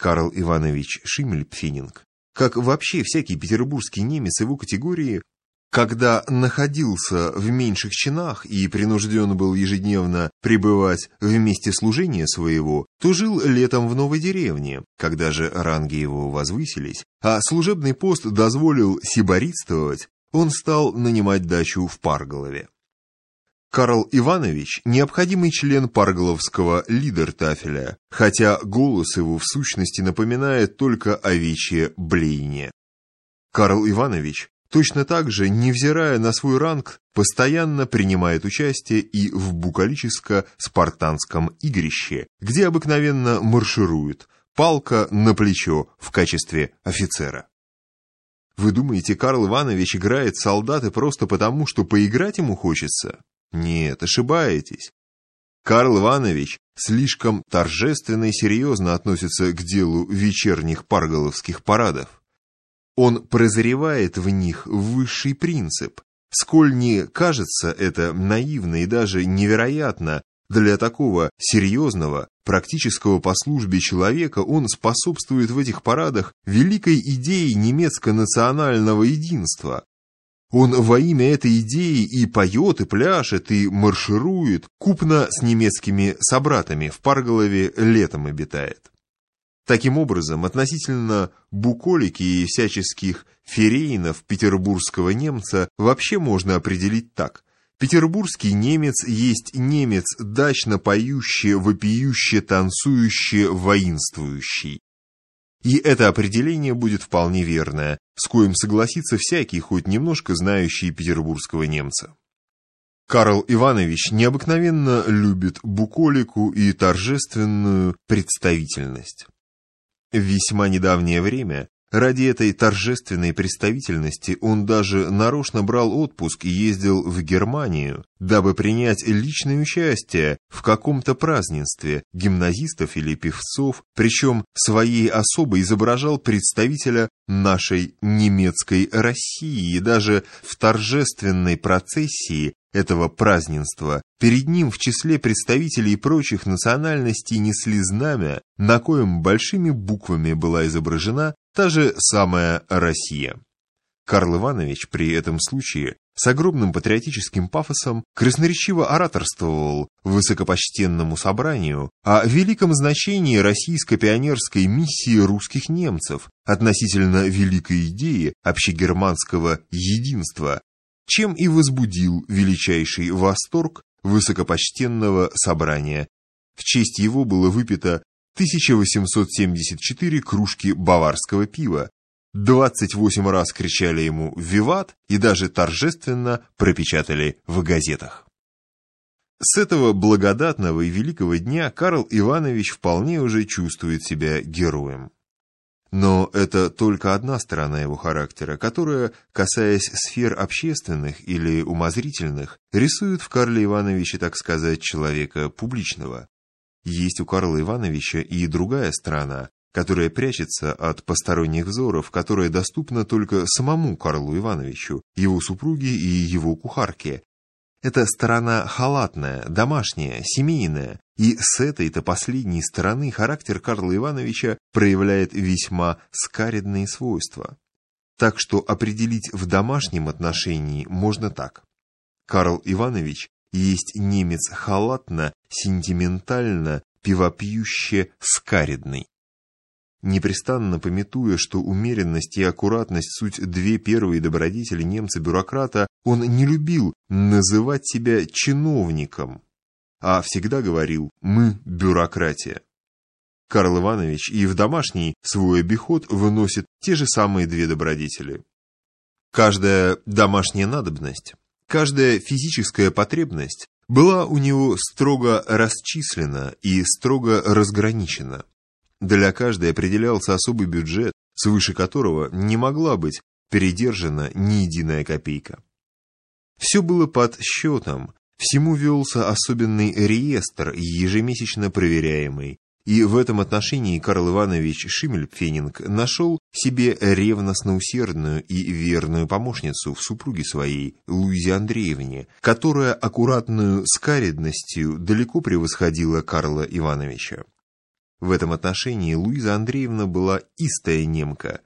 Карл Иванович Шимельпфенинг, как вообще всякий петербургский немец его категории, когда находился в меньших чинах и принужден был ежедневно пребывать в месте служения своего, то жил летом в новой деревне, когда же ранги его возвысились, а служебный пост дозволил сиборитствовать, он стал нанимать дачу в Парголове. Карл Иванович – необходимый член парголовского лидертафеля, хотя голос его в сущности напоминает только овечье блеяние. Карл Иванович точно так же, невзирая на свой ранг, постоянно принимает участие и в букалическо-спартанском игрище, где обыкновенно марширует, палка на плечо в качестве офицера. Вы думаете, Карл Иванович играет солдаты просто потому, что поиграть ему хочется? Нет, ошибаетесь. Карл Иванович слишком торжественно и серьезно относится к делу вечерних парголовских парадов. Он прозревает в них высший принцип. Сколь не кажется это наивно и даже невероятно, для такого серьезного, практического по службе человека он способствует в этих парадах великой идее немецко-национального единства. Он во имя этой идеи и поет, и пляшет, и марширует, купно с немецкими собратами в Парголове летом обитает. Таким образом, относительно буколики и всяческих ферейнов петербургского немца вообще можно определить так – Петербургский немец есть немец, дачно поющий, вопиющий, танцующий, воинствующий. И это определение будет вполне верное, с коим согласится всякий, хоть немножко знающий петербургского немца. Карл Иванович необыкновенно любит буколику и торжественную представительность. В весьма недавнее время Ради этой торжественной представительности он даже нарочно брал отпуск и ездил в Германию, дабы принять личное участие в каком-то празднестве гимназистов или певцов, причем своей особо изображал представителя нашей немецкой России. И даже в торжественной процессии этого празднества перед ним в числе представителей прочих национальностей несли знамя, на коем большими буквами была изображена та же самая Россия. Карл Иванович при этом случае с огромным патриотическим пафосом красноречиво ораторствовал высокопочтенному собранию о великом значении российско пионерской миссии русских немцев относительно великой идеи общегерманского единства, чем и возбудил величайший восторг высокопочтенного собрания. В честь его было выпито 1874 кружки баварского пива, 28 раз кричали ему «Виват» и даже торжественно пропечатали в газетах. С этого благодатного и великого дня Карл Иванович вполне уже чувствует себя героем. Но это только одна сторона его характера, которая, касаясь сфер общественных или умозрительных, рисует в Карле Ивановиче, так сказать, человека публичного. Есть у Карла Ивановича и другая сторона, которая прячется от посторонних взоров, которая доступна только самому Карлу Ивановичу, его супруге и его кухарке. Это сторона халатная, домашняя, семейная, и с этой-то последней стороны характер Карла Ивановича проявляет весьма скаредные свойства. Так что определить в домашнем отношении можно так. Карл Иванович есть немец халатно, сентиментально, пивопьюще скаридный. Непрестанно пометуя, что умеренность и аккуратность суть две первые добродетели немца-бюрократа, он не любил называть себя чиновником, а всегда говорил «мы бюрократия». Карл Иванович и в домашний свой обиход выносит те же самые две добродетели. Каждая домашняя надобность Каждая физическая потребность была у него строго расчислена и строго разграничена. Для каждой определялся особый бюджет, свыше которого не могла быть передержана ни единая копейка. Все было под счетом, всему велся особенный реестр, ежемесячно проверяемый, и в этом отношении Карл Иванович Шимельпфенинг нашел себе ревностно усердную и верную помощницу в супруге своей, Луизе Андреевне, которая аккуратную скаредностью далеко превосходила Карла Ивановича. В этом отношении Луиза Андреевна была истая немка,